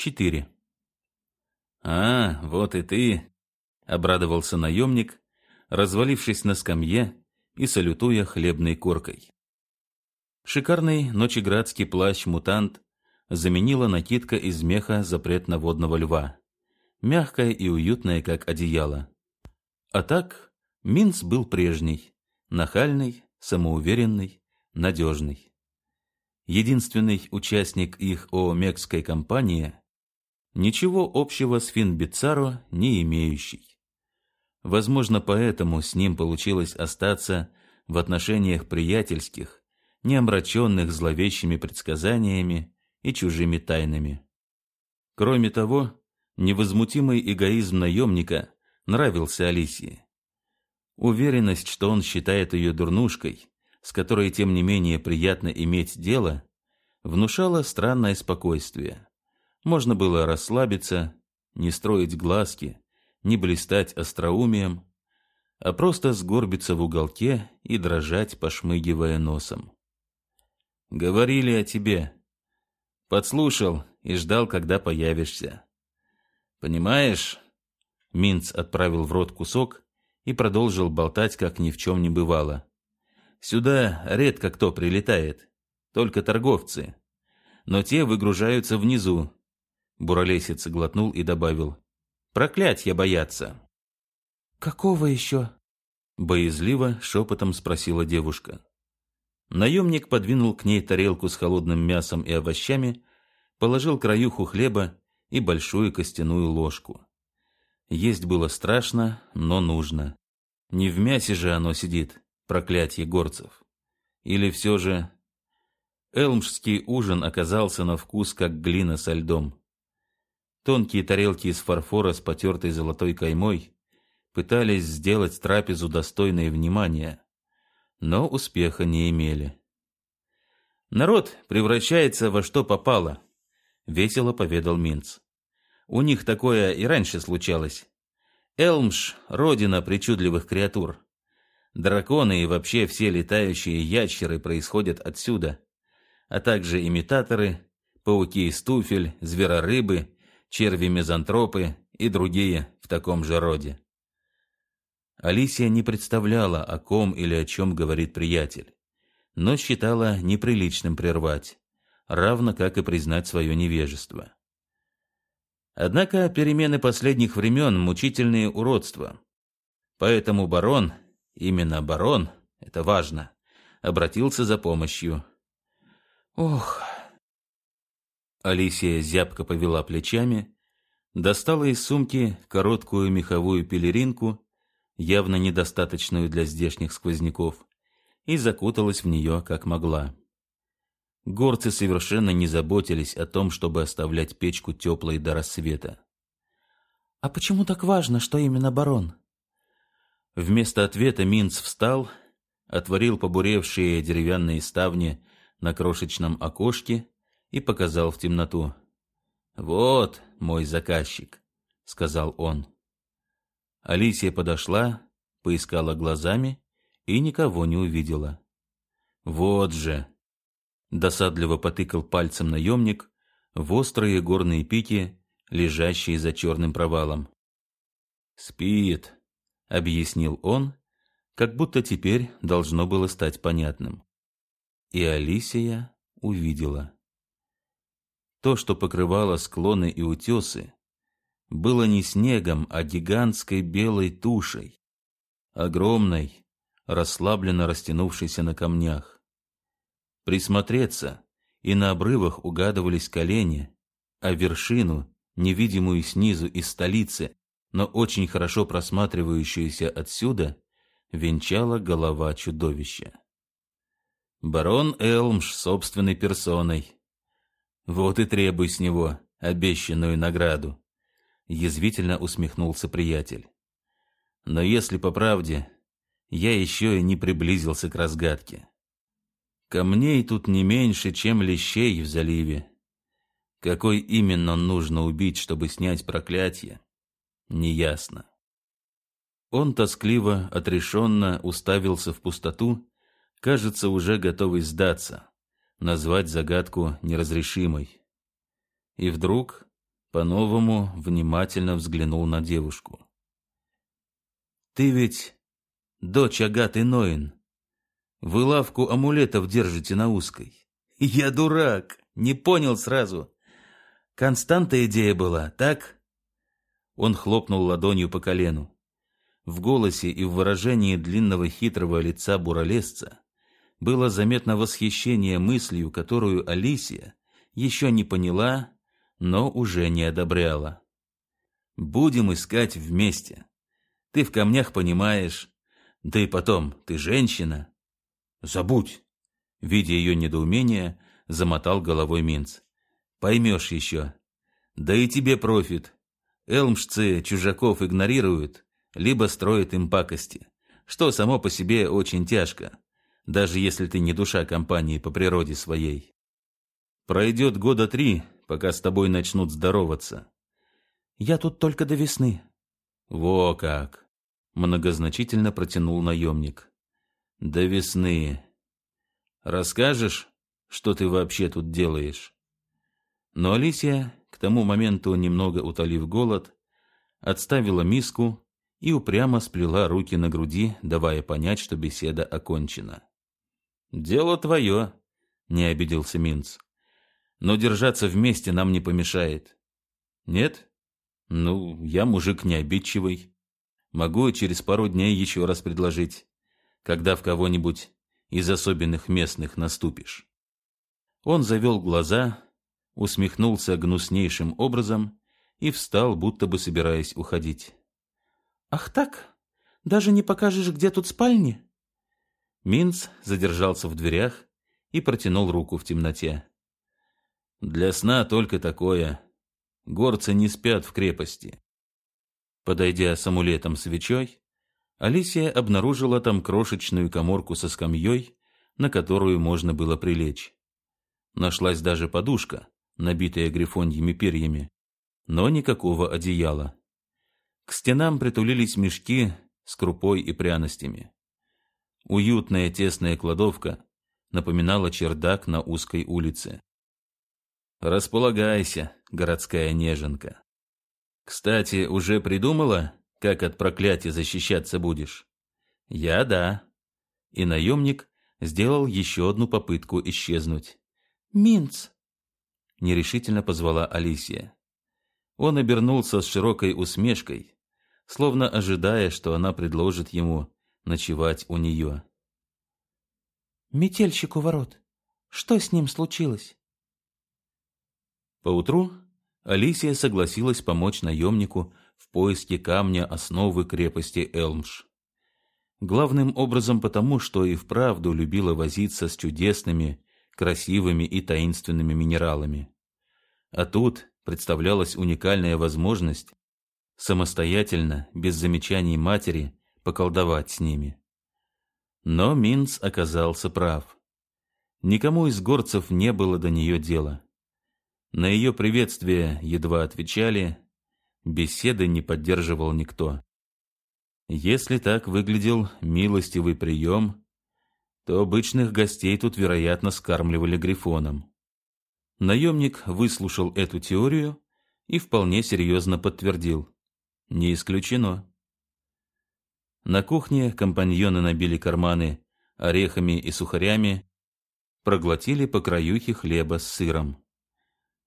4. «А, вот и ты!» — обрадовался наемник, развалившись на скамье и салютуя хлебной коркой. Шикарный ночеградский плащ-мутант заменила накидка из меха запретноводного льва, мягкая и уютная, как одеяло. А так, Минц был прежний, нахальный, самоуверенный, надежный. Единственный участник их ОМЕКской компании, ничего общего с Финбицаро не имеющий. Возможно, поэтому с ним получилось остаться в отношениях приятельских, не омраченных зловещими предсказаниями и чужими тайнами. Кроме того, невозмутимый эгоизм наемника нравился Алисии. Уверенность, что он считает ее дурнушкой, с которой, тем не менее, приятно иметь дело, внушала странное спокойствие. Можно было расслабиться, не строить глазки, не блистать остроумием, а просто сгорбиться в уголке и дрожать, пошмыгивая носом. «Говорили о тебе. Подслушал и ждал, когда появишься. Понимаешь?» Минц отправил в рот кусок и продолжил болтать, как ни в чем не бывало. «Сюда редко кто прилетает, только торговцы. Но те выгружаются внизу». Буролесец глотнул и добавил. «Проклятья боятся». «Какого еще?» Боязливо шепотом спросила девушка. Наемник подвинул к ней тарелку с холодным мясом и овощами, положил краюху хлеба и большую костяную ложку. Есть было страшно, но нужно. Не в мясе же оно сидит, проклятье горцев. Или все же... Элмшский ужин оказался на вкус, как глина со льдом. Тонкие тарелки из фарфора с потертой золотой каймой пытались сделать трапезу достойной внимания, но успеха не имели. «Народ превращается во что попало», — весело поведал Минц. «У них такое и раньше случалось. Элмш — родина причудливых креатур. Драконы и вообще все летающие ящеры происходят отсюда, а также имитаторы, пауки из туфель, зверорыбы, черви-мизантропы и другие в таком же роде. Алисия не представляла, о ком или о чем говорит приятель, но считала неприличным прервать, равно как и признать свое невежество. Однако перемены последних времен – мучительные уродства. Поэтому барон, именно барон, это важно, обратился за помощью. «Ох!» Алисия зябко повела плечами, достала из сумки короткую меховую пелеринку явно недостаточную для здешних сквозняков, и закуталась в нее как могла. Горцы совершенно не заботились о том, чтобы оставлять печку теплой до рассвета. «А почему так важно, что именно барон?» Вместо ответа Минц встал, отворил побуревшие деревянные ставни на крошечном окошке и показал в темноту. «Вот мой заказчик», — сказал он. Алисия подошла, поискала глазами и никого не увидела. «Вот же!» — досадливо потыкал пальцем наемник в острые горные пики, лежащие за черным провалом. «Спит», — объяснил он, как будто теперь должно было стать понятным. И Алисия увидела. То, что покрывало склоны и утесы, было не снегом, а гигантской белой тушей, огромной, расслабленно растянувшейся на камнях. Присмотреться, и на обрывах угадывались колени, а вершину, невидимую снизу из столицы, но очень хорошо просматривающуюся отсюда, венчала голова чудовища. Барон Элмш собственной персоной. Вот и требуй с него обещанную награду язвительно усмехнулся приятель. Но если по правде, я еще и не приблизился к разгадке. Камней тут не меньше, чем лещей в заливе. Какой именно нужно убить, чтобы снять проклятие, неясно. Он тоскливо, отрешенно уставился в пустоту, кажется, уже готовый сдаться, назвать загадку неразрешимой. И вдруг по-новому внимательно взглянул на девушку. «Ты ведь дочь Агаты Ноин. Вы лавку амулетов держите на узкой. Я дурак, не понял сразу. Константа идея была, так?» Он хлопнул ладонью по колену. В голосе и в выражении длинного хитрого лица буролесца было заметно восхищение мыслью, которую Алисия еще не поняла, но уже не одобряла. «Будем искать вместе. Ты в камнях понимаешь. Да и потом, ты женщина». «Забудь!» Видя ее недоумение, замотал головой Минц. «Поймешь еще. Да и тебе профит. Элмшцы чужаков игнорируют, либо строят им пакости, что само по себе очень тяжко, даже если ты не душа компании по природе своей. Пройдет года три, пока с тобой начнут здороваться. Я тут только до весны. Во как! Многозначительно протянул наемник. До весны. Расскажешь, что ты вообще тут делаешь? Но Алисия, к тому моменту немного утолив голод, отставила миску и упрямо сплела руки на груди, давая понять, что беседа окончена. «Дело твое», — не обиделся Минц. «Но держаться вместе нам не помешает». «Нет? Ну, я мужик не обидчивый. Могу через пару дней еще раз предложить, когда в кого-нибудь из особенных местных наступишь». Он завел глаза, усмехнулся гнуснейшим образом и встал, будто бы собираясь уходить. «Ах так? Даже не покажешь, где тут спальни?» Минц задержался в дверях и протянул руку в темноте. «Для сна только такое. Горцы не спят в крепости». Подойдя с амулетом свечой, Алисия обнаружила там крошечную коморку со скамьей, на которую можно было прилечь. Нашлась даже подушка, набитая грифоньими перьями, но никакого одеяла. К стенам притулились мешки с крупой и пряностями. Уютная тесная кладовка напоминала чердак на узкой улице. «Располагайся, городская неженка. Кстати, уже придумала, как от проклятия защищаться будешь?» «Я да». И наемник сделал еще одну попытку исчезнуть. «Минц!» — нерешительно позвала Алисия. Он обернулся с широкой усмешкой, словно ожидая, что она предложит ему ночевать у нее. «Метельщик у ворот. Что с ним случилось?» Поутру Алисия согласилась помочь наемнику в поиске камня основы крепости Элмш. Главным образом потому, что и вправду любила возиться с чудесными, красивыми и таинственными минералами. А тут представлялась уникальная возможность самостоятельно, без замечаний матери, поколдовать с ними. Но Минц оказался прав. Никому из горцев не было до нее дела. На ее приветствие едва отвечали, беседы не поддерживал никто. Если так выглядел милостивый прием, то обычных гостей тут, вероятно, скармливали грифоном. Наемник выслушал эту теорию и вполне серьезно подтвердил. Не исключено. На кухне компаньоны набили карманы орехами и сухарями, проглотили по краюхе хлеба с сыром.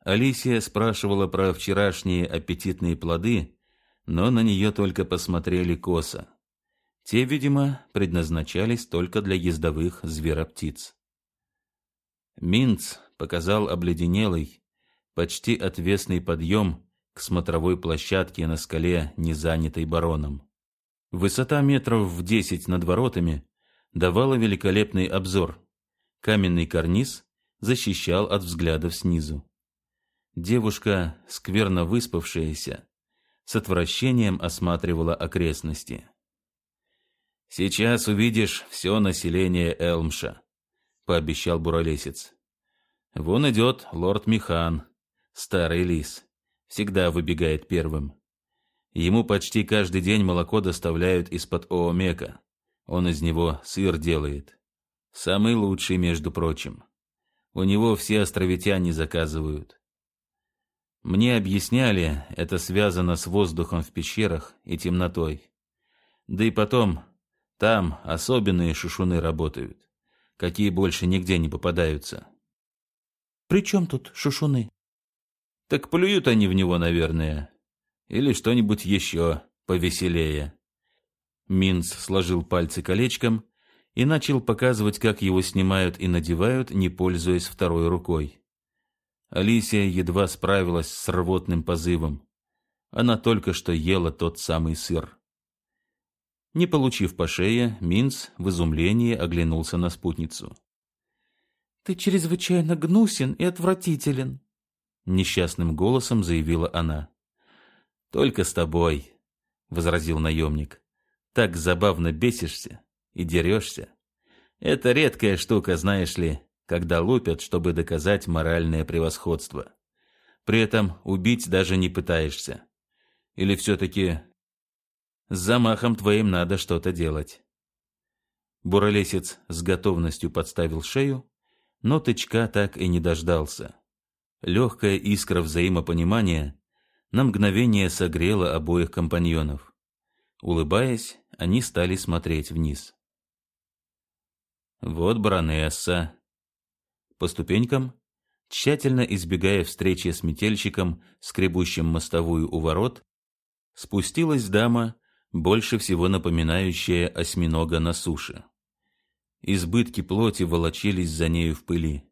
Алисия спрашивала про вчерашние аппетитные плоды, но на нее только посмотрели косо. Те, видимо, предназначались только для ездовых звероптиц. Минц показал обледенелый, почти отвесный подъем к смотровой площадке на скале, не занятой бароном. Высота метров в десять над воротами давала великолепный обзор. Каменный карниз защищал от взглядов снизу. Девушка, скверно выспавшаяся, с отвращением осматривала окрестности. «Сейчас увидишь все население Элмша», — пообещал буролесец. «Вон идет лорд Михан, старый лис, всегда выбегает первым. Ему почти каждый день молоко доставляют из-под Оомека. Он из него сыр делает. Самый лучший, между прочим. У него все островитяне заказывают. Мне объясняли, это связано с воздухом в пещерах и темнотой. Да и потом, там особенные шушуны работают, какие больше нигде не попадаются. При чем тут шушуны? Так плюют они в него, наверное. Или что-нибудь еще повеселее. Минц сложил пальцы колечком и начал показывать, как его снимают и надевают, не пользуясь второй рукой. Алисия едва справилась с рвотным позывом. Она только что ела тот самый сыр. Не получив по шее, Минц в изумлении оглянулся на спутницу. «Ты чрезвычайно гнусен и отвратителен», — несчастным голосом заявила она. «Только с тобой», — возразил наемник. «Так забавно бесишься и дерешься. Это редкая штука, знаешь ли, когда лупят, чтобы доказать моральное превосходство. При этом убить даже не пытаешься. Или все-таки с замахом твоим надо что-то делать. Буролесец с готовностью подставил шею, но тычка так и не дождался. Легкая искра взаимопонимания на мгновение согрела обоих компаньонов. Улыбаясь, они стали смотреть вниз. Вот баронесса, по ступенькам, тщательно избегая встречи с метельщиком, скребущим мостовую у ворот, спустилась дама, больше всего напоминающая осьминога на суше. Избытки плоти волочились за нею в пыли.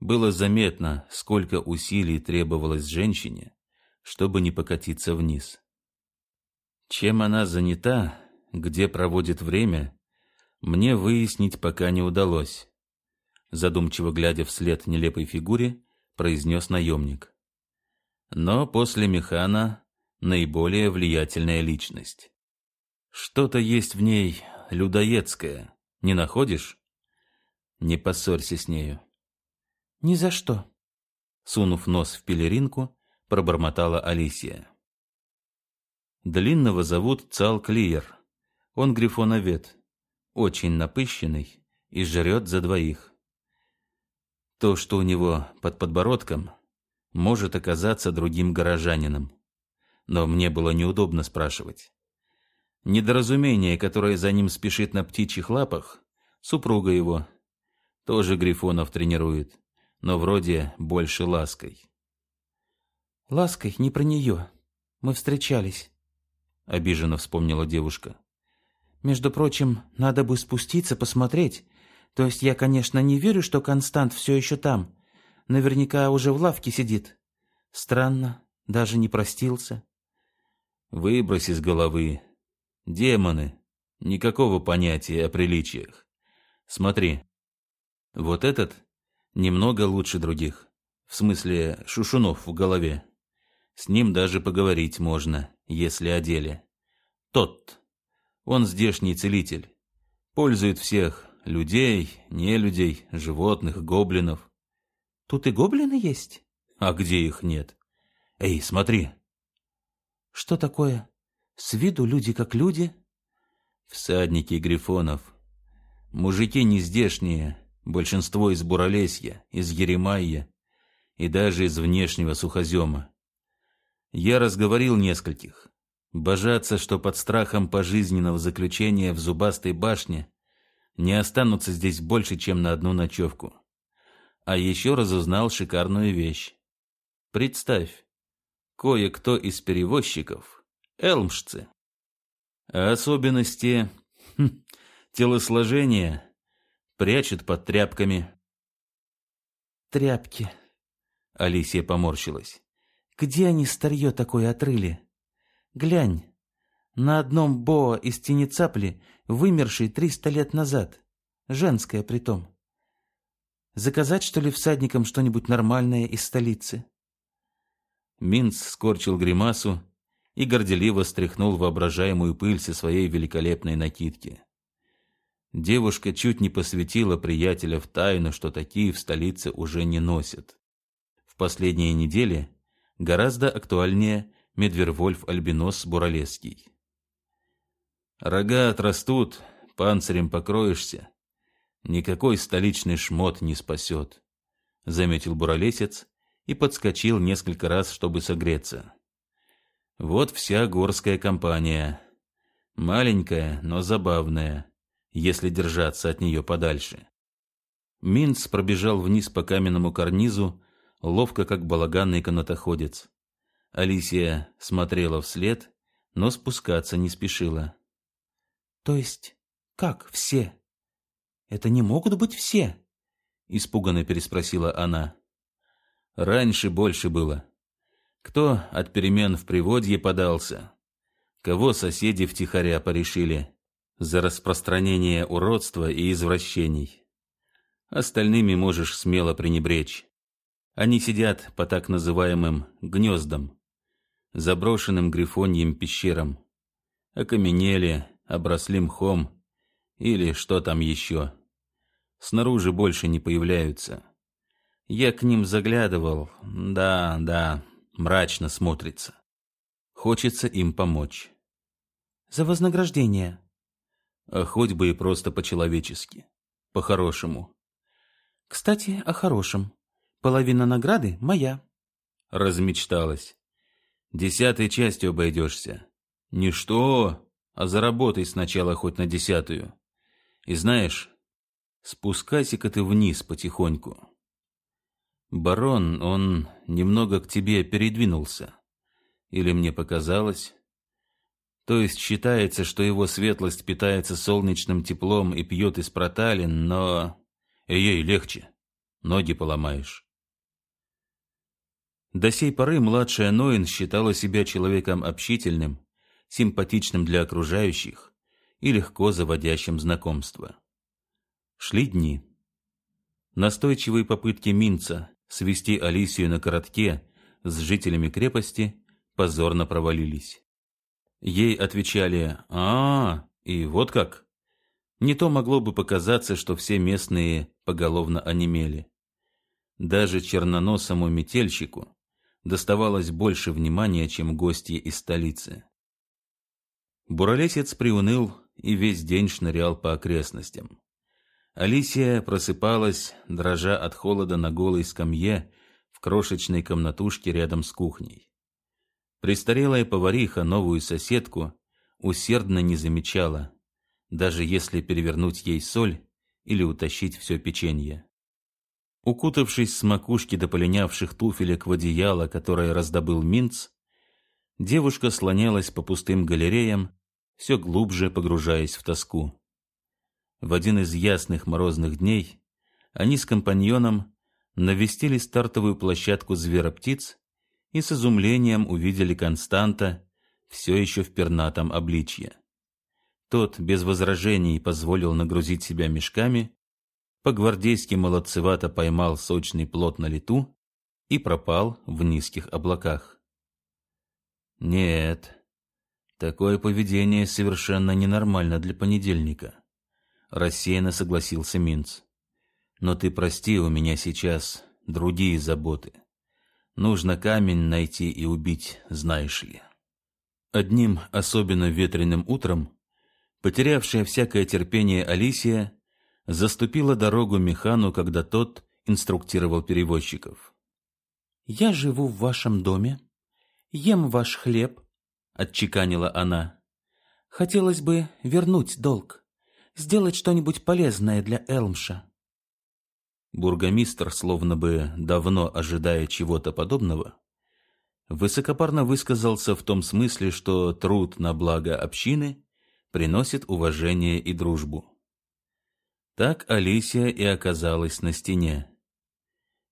Было заметно, сколько усилий требовалось женщине, чтобы не покатиться вниз. Чем она занята, где проводит время, мне выяснить пока не удалось задумчиво глядя вслед нелепой фигуре, произнес наемник. Но после Механа наиболее влиятельная личность. Что-то есть в ней людоедское, не находишь? Не поссорься с нею. Ни за что. Сунув нос в пелеринку, пробормотала Алисия. Длинного зовут Цал Клиер. Он грифоновед, очень напыщенный и жрет за двоих. То, что у него под подбородком, может оказаться другим горожанином. Но мне было неудобно спрашивать. Недоразумение, которое за ним спешит на птичьих лапах, супруга его, тоже Грифонов тренирует, но вроде больше лаской. «Лаской не про нее. Мы встречались», — обиженно вспомнила девушка. «Между прочим, надо бы спуститься, посмотреть, то есть я, конечно, не верю, что Констант все еще там. Наверняка уже в лавке сидит. Странно, даже не простился. Выбрось из головы. Демоны. Никакого понятия о приличиях. Смотри. Вот этот немного лучше других. В смысле, шушунов в голове. С ним даже поговорить можно, если о деле. Тот. Он здешний целитель. Пользует всех, Людей, нелюдей, животных, гоблинов. Тут и гоблины есть? А где их нет? Эй, смотри. Что такое? С виду люди как люди? Всадники грифонов. Мужики не здешние, большинство из Буралесья, из Еремайя и даже из внешнего Сухозема. Я разговорил нескольких. Божаться, что под страхом пожизненного заключения в зубастой башне не останутся здесь больше, чем на одну ночевку. А еще разузнал шикарную вещь. Представь, кое-кто из перевозчиков — элмшцы. А особенности хм, телосложения прячут под тряпками. Тряпки. Алисия поморщилась. Где они старье такое отрыли? Глянь, на одном боа из тени цапли, вымершей триста лет назад. Женская притом. Заказать, что ли, всадникам что-нибудь нормальное из столицы? Минц скорчил гримасу и горделиво стряхнул воображаемую пыль со своей великолепной накидки. Девушка чуть не посвятила приятеля в тайну, что такие в столице уже не носят. В последние недели гораздо актуальнее Медвервольф-альбинос буралесский. Рога отрастут, панцирем покроешься. Никакой столичный шмот не спасет, — заметил буролесец и подскочил несколько раз, чтобы согреться. Вот вся горская компания. Маленькая, но забавная, если держаться от нее подальше. Минц пробежал вниз по каменному карнизу, ловко как балаганный канатоходец. Алисия смотрела вслед, но спускаться не спешила. «То есть как все? Это не могут быть все?» Испуганно переспросила она. «Раньше больше было. Кто от перемен в приводье подался? Кого соседи втихаря порешили за распространение уродства и извращений? Остальными можешь смело пренебречь. Они сидят по так называемым гнездам, заброшенным грифоньим пещерам. Окаменели, обросли мхом или что там еще. Снаружи больше не появляются. Я к ним заглядывал. Да, да, мрачно смотрится. Хочется им помочь. За вознаграждение. А хоть бы и просто по-человечески. По-хорошему. Кстати, о хорошем. Половина награды моя. Размечталась. Десятой частью обойдешься. Ничто, а заработай сначала хоть на десятую. И знаешь, спускайся-ка ты вниз потихоньку. Барон, он немного к тебе передвинулся. Или мне показалось? То есть считается, что его светлость питается солнечным теплом и пьет из проталин, но... Ей легче. Ноги поломаешь. До сей поры младшая Ноин считала себя человеком общительным, симпатичным для окружающих и легко заводящим знакомства. Шли дни. Настойчивые попытки Минца свести Алисию на коротке с жителями крепости позорно провалились. Ей отвечали «А, и вот как». Не то могло бы показаться, что все местные поголовно онемели. Даже черноносому метельщику доставалось больше внимания, чем гости из столицы. Буролесец приуныл и весь день шнырял по окрестностям. Алисия просыпалась, дрожа от холода на голой скамье в крошечной комнатушке рядом с кухней. Престарелая повариха новую соседку усердно не замечала, даже если перевернуть ей соль или утащить все печенье. Укутавшись с макушки до полинявших туфелек в одеяло, которое раздобыл Минц, девушка слонялась по пустым галереям, все глубже погружаясь в тоску. В один из ясных морозных дней они с компаньоном навестили стартовую площадку звероптиц и с изумлением увидели Константа все еще в пернатом обличье. Тот без возражений позволил нагрузить себя мешками по-гвардейски молодцевато поймал сочный плод на лету и пропал в низких облаках. Нет, такое поведение совершенно ненормально для понедельника, рассеянно согласился Минц. Но ты прости, у меня сейчас другие заботы. Нужно камень найти и убить, знаешь ли. Одним особенно ветреным утром потерявшая всякое терпение Алисия заступила дорогу механу, когда тот инструктировал перевозчиков. «Я живу в вашем доме, ем ваш хлеб», — отчеканила она. «Хотелось бы вернуть долг, сделать что-нибудь полезное для Элмша». Бургомистр, словно бы давно ожидая чего-то подобного, высокопарно высказался в том смысле, что труд на благо общины приносит уважение и дружбу. Так Алисия и оказалась на стене.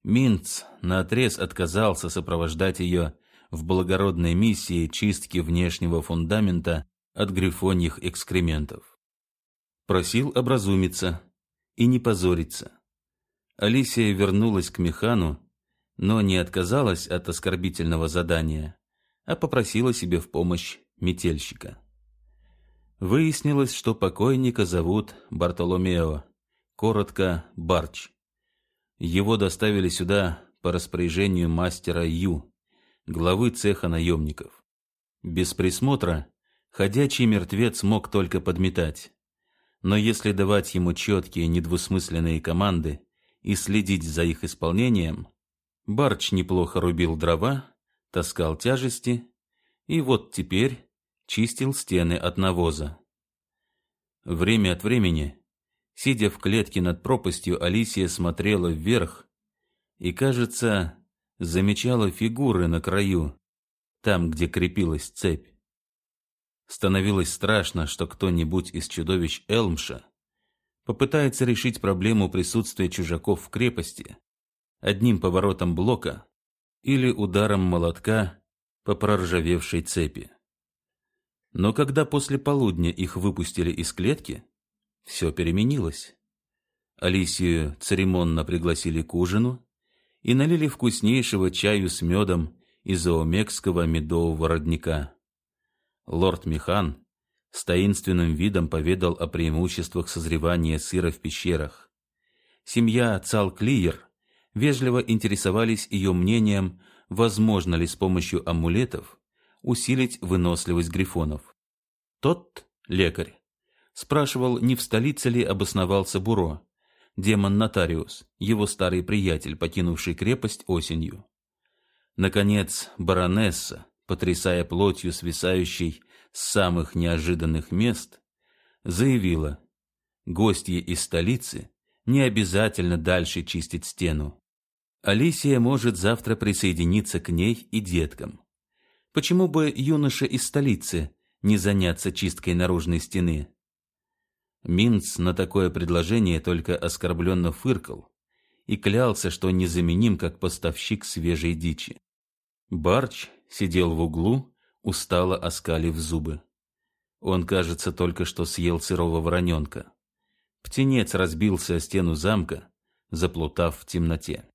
Минц наотрез отказался сопровождать ее в благородной миссии чистки внешнего фундамента от грифоньих экскрементов. Просил образумиться и не позориться. Алисия вернулась к механу, но не отказалась от оскорбительного задания, а попросила себе в помощь метельщика. Выяснилось, что покойника зовут Бартоломео коротко Барч. Его доставили сюда по распоряжению мастера Ю, главы цеха наемников. Без присмотра ходячий мертвец мог только подметать. Но если давать ему четкие недвусмысленные команды и следить за их исполнением, Барч неплохо рубил дрова, таскал тяжести и вот теперь чистил стены от навоза. Время от времени, сидя в клетке над пропастью, Алисия смотрела вверх и, кажется, замечала фигуры на краю, там, где крепилась цепь. Становилось страшно, что кто-нибудь из чудовищ Элмша попытается решить проблему присутствия чужаков в крепости одним поворотом блока или ударом молотка по проржавевшей цепи. Но когда после полудня их выпустили из клетки, все переменилось. Алисию церемонно пригласили к ужину и налили вкуснейшего чаю с медом из оомекского медового родника. Лорд Михан с таинственным видом поведал о преимуществах созревания сыра в пещерах. Семья Цалклиер вежливо интересовались ее мнением, возможно ли с помощью амулетов усилить выносливость грифонов. Тот, лекарь, спрашивал, не в столице ли обосновался Буро, демон-нотариус, его старый приятель, покинувший крепость осенью. Наконец, баронесса, потрясая плотью, свисающей с самых неожиданных мест, заявила, гостья из столицы не обязательно дальше чистить стену. Алисия может завтра присоединиться к ней и деткам. Почему бы юноше из столицы не заняться чисткой наружной стены? Минц на такое предложение только оскорбленно фыркал и клялся, что незаменим как поставщик свежей дичи. Барч сидел в углу, устало оскалив зубы. Он, кажется, только что съел сырого вороненка. Птенец разбился о стену замка, заплутав в темноте.